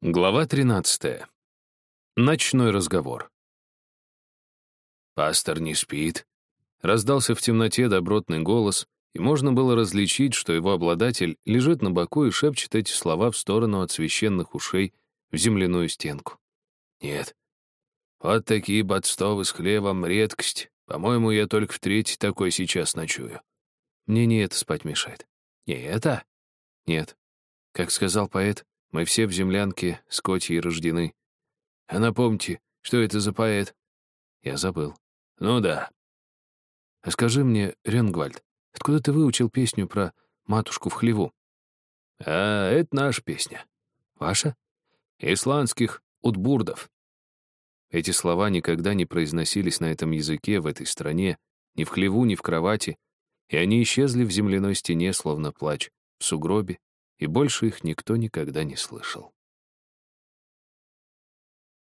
Глава 13. Ночной разговор. «Пастор не спит», — раздался в темноте добротный голос, и можно было различить, что его обладатель лежит на боку и шепчет эти слова в сторону от священных ушей в земляную стенку. «Нет. Вот такие подстовы с хлебом — редкость. По-моему, я только в третий такой сейчас ночую». Мне не это спать мешает. Не это? Нет. Как сказал поэт, мы все в землянке с Котьей рождены. А напомните, что это за поэт? Я забыл. Ну да. А скажи мне, Ренгвальд, откуда ты выучил песню про матушку в хлеву? А, это наша песня. Ваша? Исландских утбурдов. Эти слова никогда не произносились на этом языке в этой стране, ни в хлеву, ни в кровати, и они исчезли в земляной стене, словно плач, в сугробе, и больше их никто никогда не слышал.